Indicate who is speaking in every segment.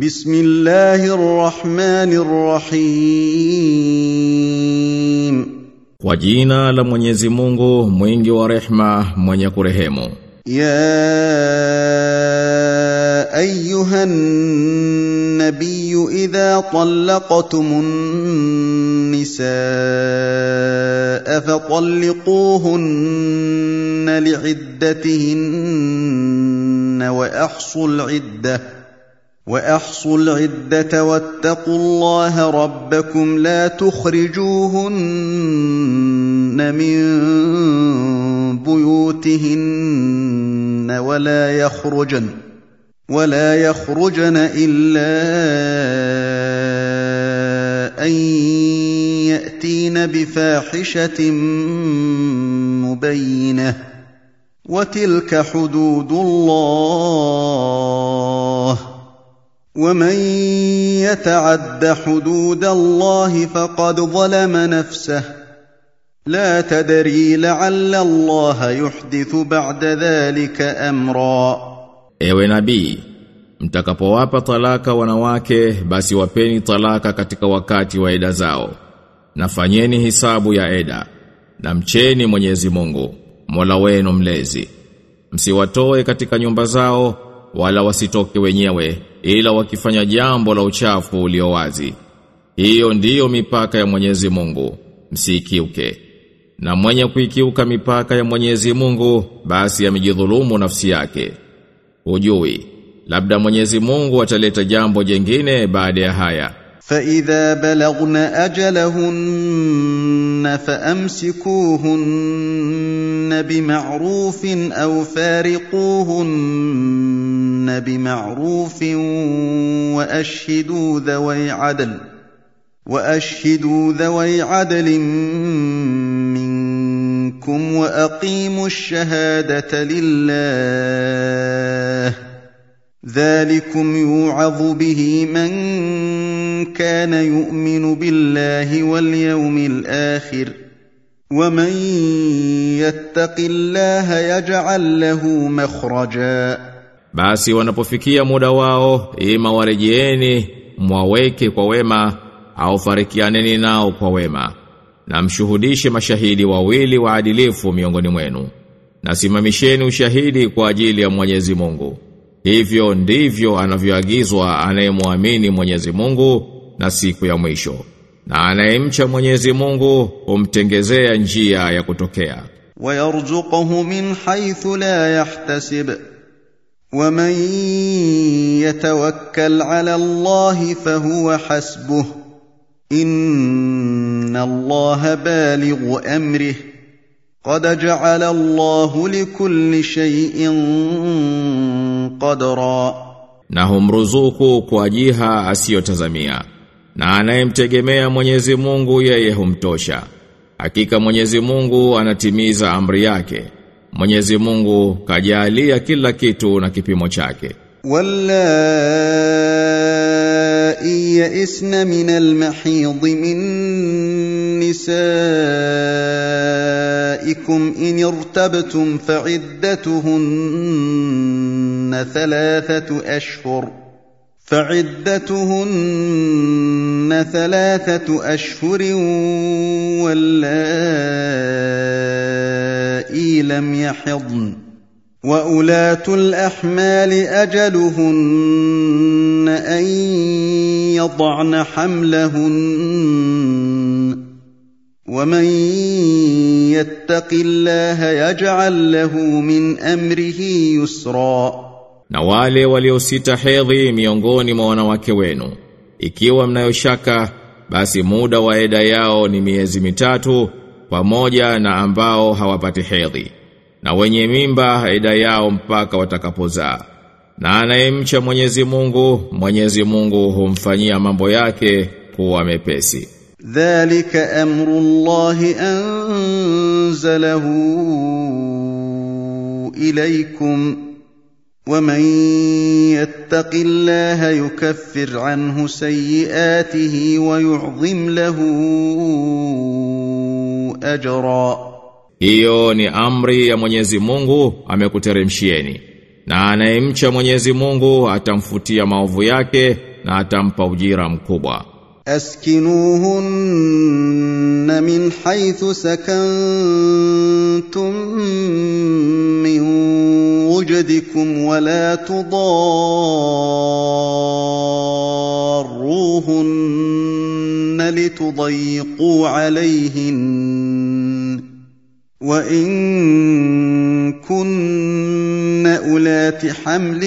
Speaker 1: بسم الله الرحمن الرحيم
Speaker 2: وجينا لمنيزي مونغو مينجي ورحمة من يكرهيم
Speaker 1: يا أيها النبي إذا طلقتم النساء فطلقوهن لعدتهن وأحصوا العدة واحصوا العده واتقوا الله ربكم لا تخرجوهن من بيوتهن ولا يخرجن ولا يخرجن الا ان ياتين بفاحشه مبينه وتلك حدود الله ومن يتعد حدود الله فقد ظلم نفسه لا تدري لعل الله يحدث بعد ذلك امرا
Speaker 2: ewe nabii mtakapowapa talaka wanawake basi wapeni talaka katika wakati wa eda zao nafanyeni hisabu ya eda na mcheni Mwenyezi Mungu Mola wenu mlezi msiwatoe katika nyumba zao wala wasitoke wenyewe ila wakifanya jambo la uchafu ulio wazi. Hiyo ndiyo mipaka ya Mwenyezi Mungu, msikiuke. Na mwenye kuikiuka mipaka ya Mwenyezi Mungu basi amejidhulumu ya nafsi yake. Ujui, labda Mwenyezi Mungu ataleta jambo jengine baada ya haya.
Speaker 1: فاذا بلغن اجلهن فامسكوهن بمعروف او فارقوهن بمعروف واشهدوا ذوي عدل واشهدوا ذوي عدل منكم واقيموا الشهاده لله ذلكم يوعظ به من كان يؤمن بالله واليوم الاخر ومن يتق الله يجعل له مخرجا
Speaker 2: basi wanapofikia muda wao ima warejeeni mwaweke kwa wema au farikianeni nao kwa wema na mshuhudishe mashahidi wawili waadilifu miongoni mwenu nasimamisheni ushahidi kwa ajili ya Mwenyezi Mungu Hivyo ndivyo anavyoagizwa anayemwamini Mwenyezi Mungu na siku ya mwisho. Na anayemcha Mwenyezi Mungu humtengezea njia ya kutokea.
Speaker 1: yarzuquhu min haythu la yahtasib. man yatawakkal ala Allah huwa hasbuh. Inna Allah balighu amrih. Qad ja'ala Allah likulli shay'in qadra
Speaker 2: na humruzuku kwa jiha asiyotazamia na anayemtegemea Mwenyezi Mungu yeye humtosha hakika Mwenyezi Mungu anatimiza amri yake Mwenyezi Mungu kajalia kila kitu na kipimo chake
Speaker 1: wallai yasna min almahid min nisaikum in irtabtum fa'iddatuhunna فَعِدَّتُهُنَّ ثَلَاثَةُ أَشْهُرٍ فعدتهن ثلاثة أشهر واللائي لم يحضن وأولاة الأحمال أجلهن أن يضعن حملهن ومن يتق الله يجعل له من أمره يسرًا
Speaker 2: na wale waliosita hedhi miongoni mwa wanawake wenu ikiwa mnayoshaka basi muda wa eda yao ni miezi mitatu pamoja na ambao hawapati hedhi na wenye mimba eda yao mpaka watakapozaa na anayemcha Mwenyezi Mungu Mwenyezi Mungu humfanyia mambo yake kuwa mepesi
Speaker 1: dhalika amrullahi anzalahu ilaykum ومن يتق الله يكفر عنه سيئاته ويعظم له اجرا
Speaker 2: hiyo ni amri ya Mwenyezi Mungu amekuteremshieni na anayemcha Mwenyezi Mungu atamfutia maovu yake na atampa ujira mkubwa
Speaker 1: askinuhun min haythu sakantum min بجدكم ولا تضاروهن لتضيقوا عليهن وان كن اولات حمل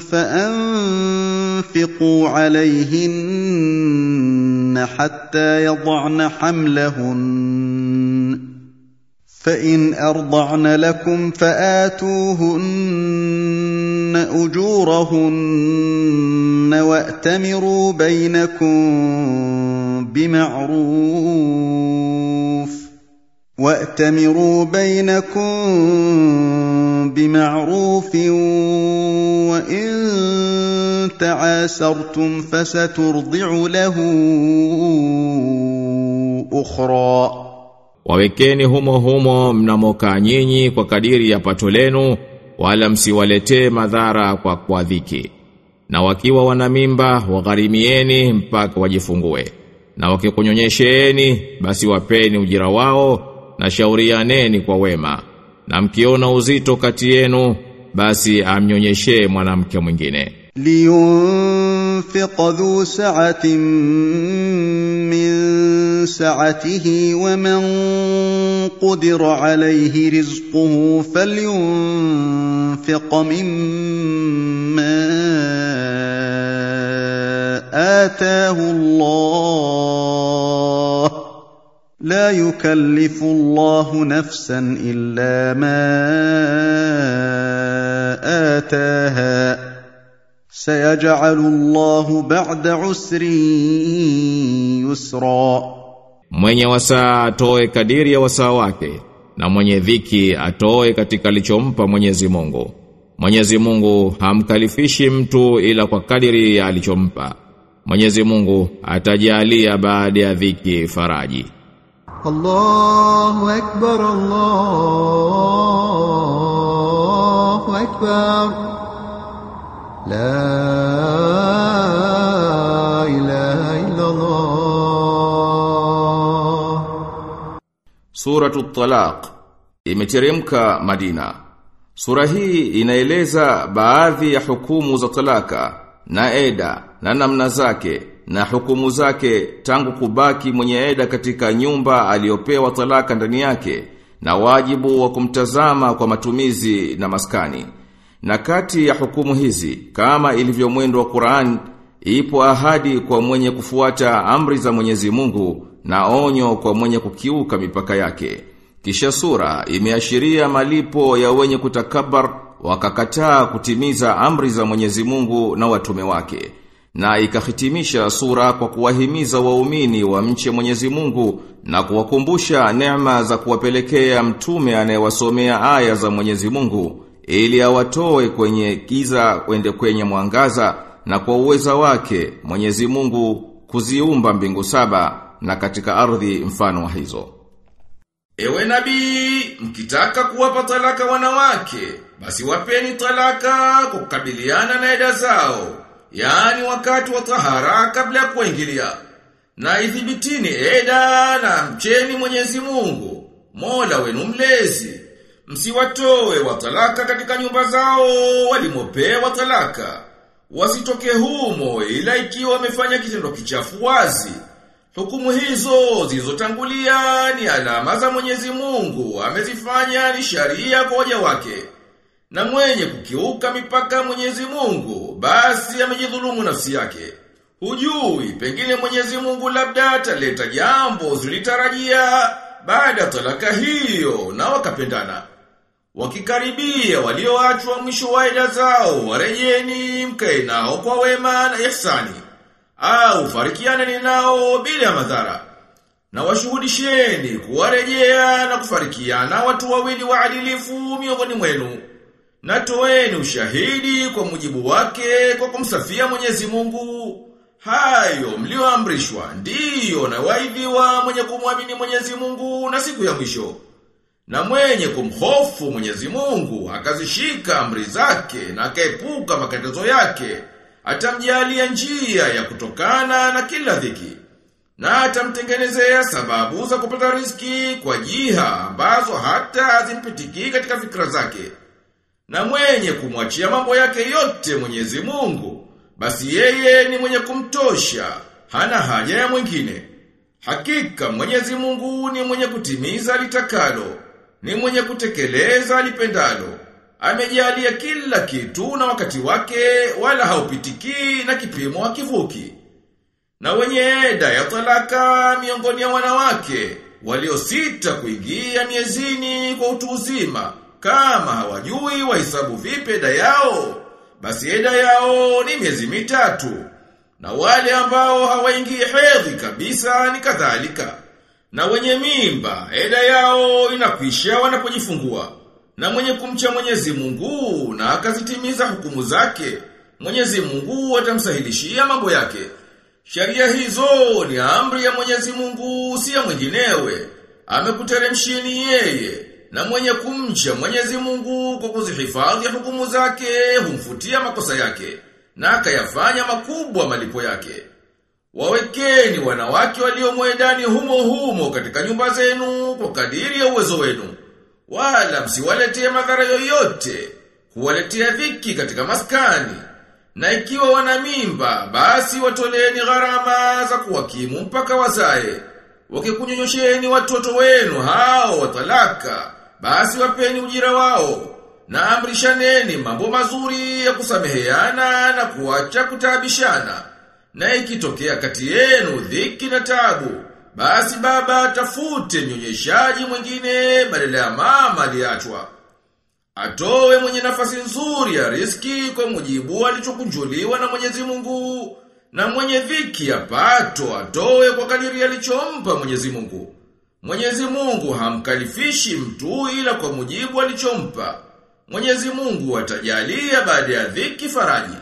Speaker 1: فانفقوا عليهن حتى يضعن حملهن فان ارضعن لكم فاتوهن اجورهن واتمروا بينكم بمعروف واتمروا بينكم بمعروف وان تعاسرتم فسترضع له اخرى
Speaker 2: wawekeni humo humo mnamoka nyinyi kwa kadiri ya pato lenu wala msiwaletee madhara kwa kuadhiki na wakiwa wana mimba wagharimieni mpaka wajifungue na wakikunyonyesheeni basi wapeni ujira wao na shaurianeni kwa wema na mkiona uzito kati yenu basi amnyonyeshe mwanamke mwingine
Speaker 1: liyunfiq sa'atin سعته ومن قدر عليه رزقه فلينفق مما اتاه الله لا يكلف الله نفسا الا ما اتاها سيجعل الله بعد عسر يسرا
Speaker 2: Mwenye wasaa atoe kadiri ya wasaa wake na mwenye dhiki atoe katika alichompa Mwenyezi Mungu. Mwenyezi Mungu hamkalifishi mtu ila kwa kadiri ya alichompa. Mwenyezi Mungu atajalia baada ya dhiki faraji.
Speaker 1: Allahu akbar Allahu akbar La ilaha illa Allah
Speaker 2: Suratu Talaq imeteremka Madina. Sura hii inaeleza baadhi ya hukumu za talaka na eda na namna zake na hukumu zake tangu kubaki mwenye eda katika nyumba aliyopewa talaka ndani yake na wajibu wa kumtazama kwa matumizi na maskani. Na kati ya hukumu hizi kama ilivyomwendo wa Qur'an ipo ahadi kwa mwenye kufuata amri za Mwenyezi Mungu na onyo kwa mwenye kukiuka mipaka yake. Kisha sura imeashiria malipo ya wenye kutakabar wakakataa kutimiza amri za Mwenyezi Mungu na watume wake. Na ikahitimisha sura kwa kuwahimiza waumini wa mche Mwenyezi Mungu na kuwakumbusha neema za kuwapelekea mtume anayewasomea aya za Mwenyezi Mungu ili awatoe kwenye giza kwende kwenye mwangaza na kwa uweza wake Mwenyezi Mungu kuziumba mbingu saba na katika ardhi mfano wa hizo. Ewe nabii, mkitaka kuwapa talaka wanawake, basi wapeni talaka kukabiliana na eda zao, yaani wakati wa tahara kabla ya kuingilia. Na ithibitini eda na mcheni Mwenyezi Mungu, Mola wenu mlezi. Msiwatoe watalaka katika nyumba zao walimopewa talaka. Wasitoke humo ila ikiwa wamefanya kitendo kichafu wazi Hukumu hizo zilizotangulia ni alama za Mwenyezi Mungu amezifanya ni sharia kwa waja wake. Na mwenye kukiuka mipaka Mwenyezi Mungu basi amejidhulumu nafsi yake. Hujui pengine Mwenyezi Mungu labda ataleta jambo zilitarajia baada ya talaka hiyo na wakapendana. Wakikaribia walioachwa mwisho wa zao warejeni mkae nao kwa wema na ihsani au farikiane ninao bila madhara na washuhudisheni kuwarejea na kufarikiana watu wawili waadilifu miongoni mwenu na toeni ushahidi kwa mujibu wake kwa kumsafia Mwenyezi Mungu hayo mlioamrishwa ndiyo na waidhiwa mwenye kumwamini Mwenyezi Mungu na siku ya mwisho na mwenye kumhofu Mwenyezi Mungu akazishika amri zake na akaepuka makatazo yake atamjalia njia ya kutokana na kila dhiki na atamtengenezea sababu za kupata riski kwa jiha ambazo hata hazimpitikii katika fikra zake. Na mwenye kumwachia mambo yake yote Mwenyezi Mungu, basi yeye ni mwenye kumtosha, hana haja ya mwingine. Hakika Mwenyezi Mungu ni mwenye kutimiza litakalo, ni mwenye kutekeleza lipendalo amejalia kila kitu na wakati wake wala haupitiki na kipimo hakivuki. Na wenye eda ya talaka miongoni ya wanawake waliosita kuingia miezini kwa utu uzima kama hawajui wahesabu vipi eda yao basi eda yao ni miezi mitatu na wale ambao hawaingii hedhi kabisa ni kadhalika na wenye mimba eda yao inakwisha wanapojifungua na mwenye kumcha Mwenyezi Mungu na akazitimiza hukumu zake, Mwenyezi Mungu atamsahilishia mambo yake. Sharia hizo ni amri ya Mwenyezi Mungu, si ya mwinginewe. Amekuteremshini yeye na mwenye kumcha Mwenyezi Mungu kwa kuzihifadhi hukumu zake humfutia makosa yake na akayafanya makubwa malipo yake. Wawekeni wanawake walio mwedani humo humo katika nyumba zenu kwa kadiri ya uwezo wenu wala msiwaletee madhara yoyote, huwaletea viki katika maskani. Na ikiwa wana mimba, basi watoleeni gharama za kuwakimu mpaka wazae. Wakikunyonyosheni watoto wenu hao watalaka, basi wapeni ujira wao. Na amrishaneni mambo mazuri ya kusameheana na kuacha kutabishana. Na ikitokea kati yenu dhiki na tabu, basi baba tafute mnyonyeshaji mwingine badala ya mama aliachwa. Atowe mwenye nafasi nzuri ya riski kwa mujibu alichokunjuliwa na Mwenyezi Mungu na mwenye viki ya pato atowe kwa kadiri alichompa Mwenyezi Mungu. Mwenyezi Mungu hamkalifishi mtu ila kwa mujibu alichompa. Mwenyezi Mungu atajalia baada ya dhiki faraji.